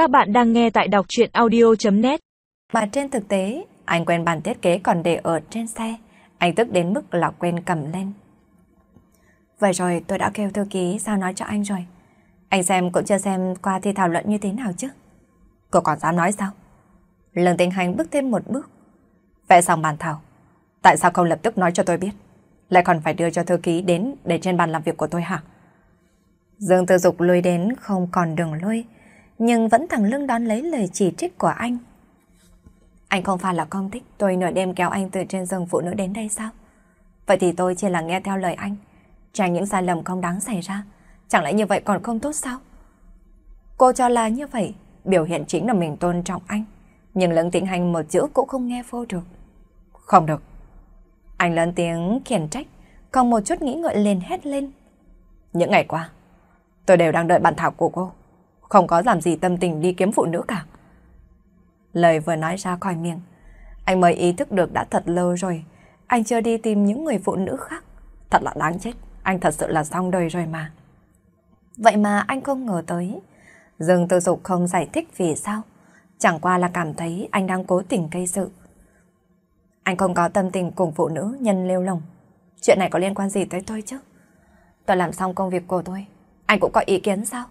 Các bạn đang nghe tại đọc chuyện audio.net Mà trên thực tế, anh quên bàn thiết kế còn để ở trên xe. Anh tức đến mức là quên cầm lên. Vậy rồi tôi đã kêu thư ký sao nói cho anh rồi. Anh xem cũng chưa xem qua thi thảo luận như thế nào chứ. Cô còn dám nói sao? lần tình hành bước thêm một bước. Vẽ xong bàn thảo. Tại sao không lập tức nói cho tôi biết? Lại còn phải đưa cho thư ký đến để trên bàn làm việc của tôi hả? Dương Tư Dục lùi đến không còn đường lui, nhưng vẫn thẳng lưng đón lấy lời chỉ trích của anh. Anh không phải là con thích tôi nửa đêm kéo anh từ trên giường phụ nữ đến đây sao? Vậy thì tôi chỉ là nghe theo lời anh, tránh những sai lầm không đáng xảy ra. Chẳng lẽ như vậy còn không tốt sao? Cô cho là như vậy, biểu hiện chính là mình tôn trọng anh. Nhưng lẫn tiếng hành một chữ cũng không nghe vô được. Không được. Anh lớn tiếng khiển trách, còn một chút nghĩ ngợi liền hét lên. Những ngày qua, tôi đều đang đợi bản thảo của cô. Không có làm gì tâm tình đi kiếm phụ nữ cả. Lời vừa nói ra khỏi miệng, anh mới ý thức được đã thật lâu rồi. Anh chưa đi tìm những người phụ nữ khác. Thật là đáng chết, anh thật sự là xong đời rồi mà. Vậy mà anh không ngờ tới. Dương Tư Dục không giải thích vì sao. Chẳng qua là cảm thấy anh đang cố tình gây sự. Anh không có tâm tình cùng phụ nữ nhân lêu lồng. Chuyện này có liên quan gì tới tôi chứ? Tôi làm xong công việc của tôi. Anh cũng có ý kiến sao?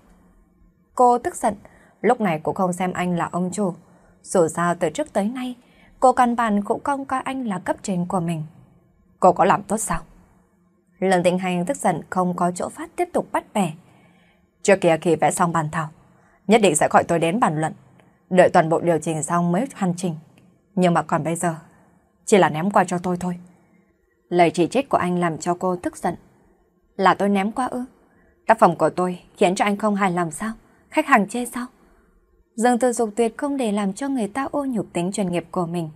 Cô tức giận. Lúc này cũng không xem anh là ông chủ. Dù sao từ trước tới nay, cô căn bản cũng không coi anh là cấp trên của mình. Cô có làm tốt sao? Lần tình hành tức giận không có chỗ phát tiếp tục bắt bẻ. Trước kia khi vẽ xong bàn thảo, nhất định sẽ gọi tôi đến bàn luận. Đợi toàn bộ điều chỉnh xong mới hoàn chỉnh. Nhưng mà còn bây giờ, chỉ là ném qua cho tôi thôi. Lời chỉ trích của anh làm cho cô tức giận. Là tôi ném qua ư? Tác phẩm của tôi khiến cho anh không hài lòng sao? Khách hàng chê sao? Dương Tư Dục tuyệt không để làm cho người ta ô nhục tính chuyên nghiệp của mình.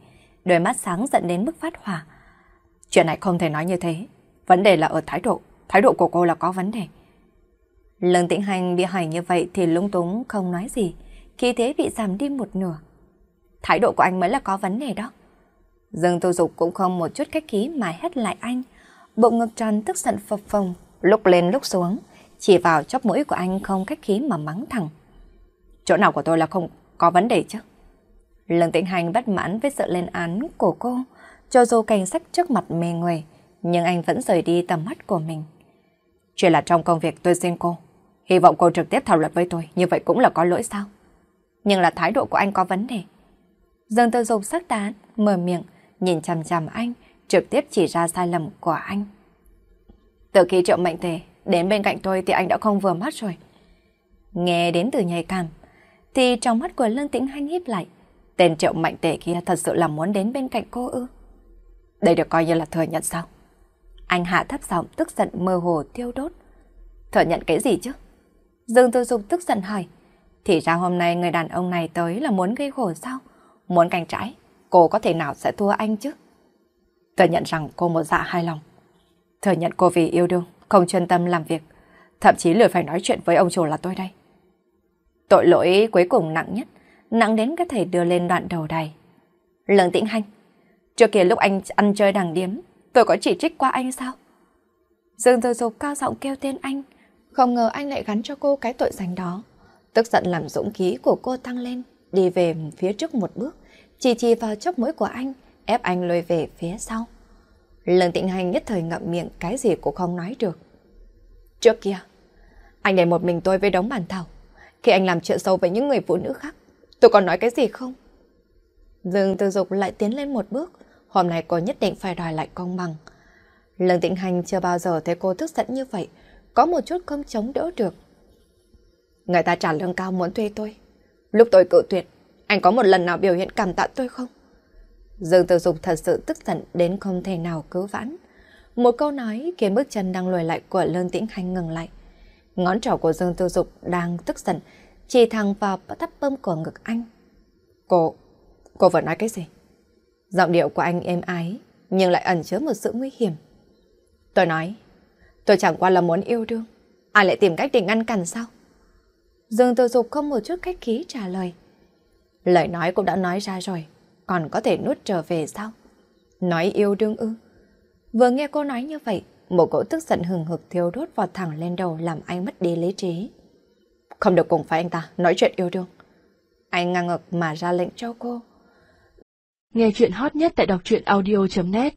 Đôi mắt sáng giận đến mức phát hỏa. Chuyện này không thể nói như thế. Vấn đề là ở thái độ. Thái độ của cô là có vấn đề. Lương Tĩnh Hành bị hỏi như vậy thì lung túng không nói gì. Khi thế bị giảm đi một nửa. Thái độ của anh mới là có vấn đề đó. Dương Tô Dục cũng không một chút cách khí mà hét lại anh. Bộ ngực tròn tức giận phập phồng, lúc lên lúc xuống, chỉ vào chóp mũi của anh không cách khí mà mắng thẳng. Chỗ nào của tôi là không có vấn đề chứ? lần Tĩnh Hành bất mãn với sự lên án của cô, cho dù cảnh sách trước mặt mê người, nhưng anh vẫn rời đi tầm mắt của mình. chuyện là trong công việc tôi xin cô, hy vọng cô trực tiếp thảo luận với tôi, như vậy cũng là có lỗi sao? Nhưng là thái độ của anh có vấn đề. Dương Tư Dục sắc đá, mở miệng, nhìn chằm chằm anh, trực tiếp chỉ ra sai lầm của anh. Từ khi triệu mệnh tề đến bên cạnh tôi thì anh đã không vừa mắt rồi. Nghe đến từ nhạy cảm, thì trong mắt của Lương Tĩnh Hanh híp lại. Tên triệu mạnh tề kia thật sự là muốn đến bên cạnh cô ư. Đây được coi như là thừa nhận sao? Anh hạ thấp giọng tức giận mơ hồ tiêu đốt. Thừa nhận cái gì chứ? Dương Tư Dục tức giận hỏi. Thì ra hôm nay người đàn ông này tới là muốn gây khổ sao? Muốn canh trái, cô có thể nào sẽ thua anh chứ? Thừa nhận rằng cô một dạ hai lòng. Thừa nhận cô vì yêu đương, không chuyên tâm làm việc. Thậm chí lười phải nói chuyện với ông chủ là tôi đây. Tội lỗi cuối cùng nặng nhất, nặng đến có thể đưa lên đoạn đầu đài. Lương tĩnh hành, trước kia lúc anh ăn chơi đằng điếm, tôi có chỉ trích qua anh sao? Dương Tử Dục cao giọng kêu tên anh, không ngờ anh lại gắn cho cô cái tội danh đó. Tức giận làm dũng khí của cô tăng lên, đi về phía trước một bước, chỉ chỉ vào chóp mũi của anh, ép anh lùi về phía sau lần tịnh hành nhất thời ngậm miệng cái gì cũng không nói được. Trước kia, anh để một mình tôi với đống bàn thảo. Khi anh làm chuyện sâu với những người phụ nữ khác, tôi còn nói cái gì không? Dương Tư Dục lại tiến lên một bước, hôm nay cô nhất định phải đòi lại công bằng. lần Tịnh Hành chưa bao giờ thấy cô tức giận như vậy, có một chút không chống đỡ được. Người ta trả lương cao muốn thuê tôi. Lúc tôi cự tuyệt, anh có một lần nào biểu hiện cảm tạ tôi không? Dương Tử Dục thật sự tức giận đến không thể nào cứu vãn. Một câu nói khiến bước chân đang lùi lại của Lương Tĩnh Khanh ngừng lại. Ngón trỏ của Dương Tư Dục đang tức giận, chỉ thẳng vào thắp bơm của ngực anh. Cô, cô vừa nói cái gì? Giọng điệu của anh êm ái, nhưng lại ẩn chứa một sự nguy hiểm. Tôi nói, tôi chẳng qua là muốn yêu đương. Ai lại tìm cách để ngăn cản sao? Dương Tư Dục không một chút khách khí trả lời. Lời nói cũng đã nói ra rồi, còn có thể nuốt trở về sao? Nói yêu đương ư? Vừa nghe cô nói như vậy, một cỗ tức giận hừng hực thiêu đốt vào thẳng lên đầu làm anh mất đi lý trí. Không được cùng phải anh ta nói chuyện yêu đương. Anh ngang ngực mà ra lệnh cho cô. Nghe chuyện hot nhất tại đọc truyện audio.net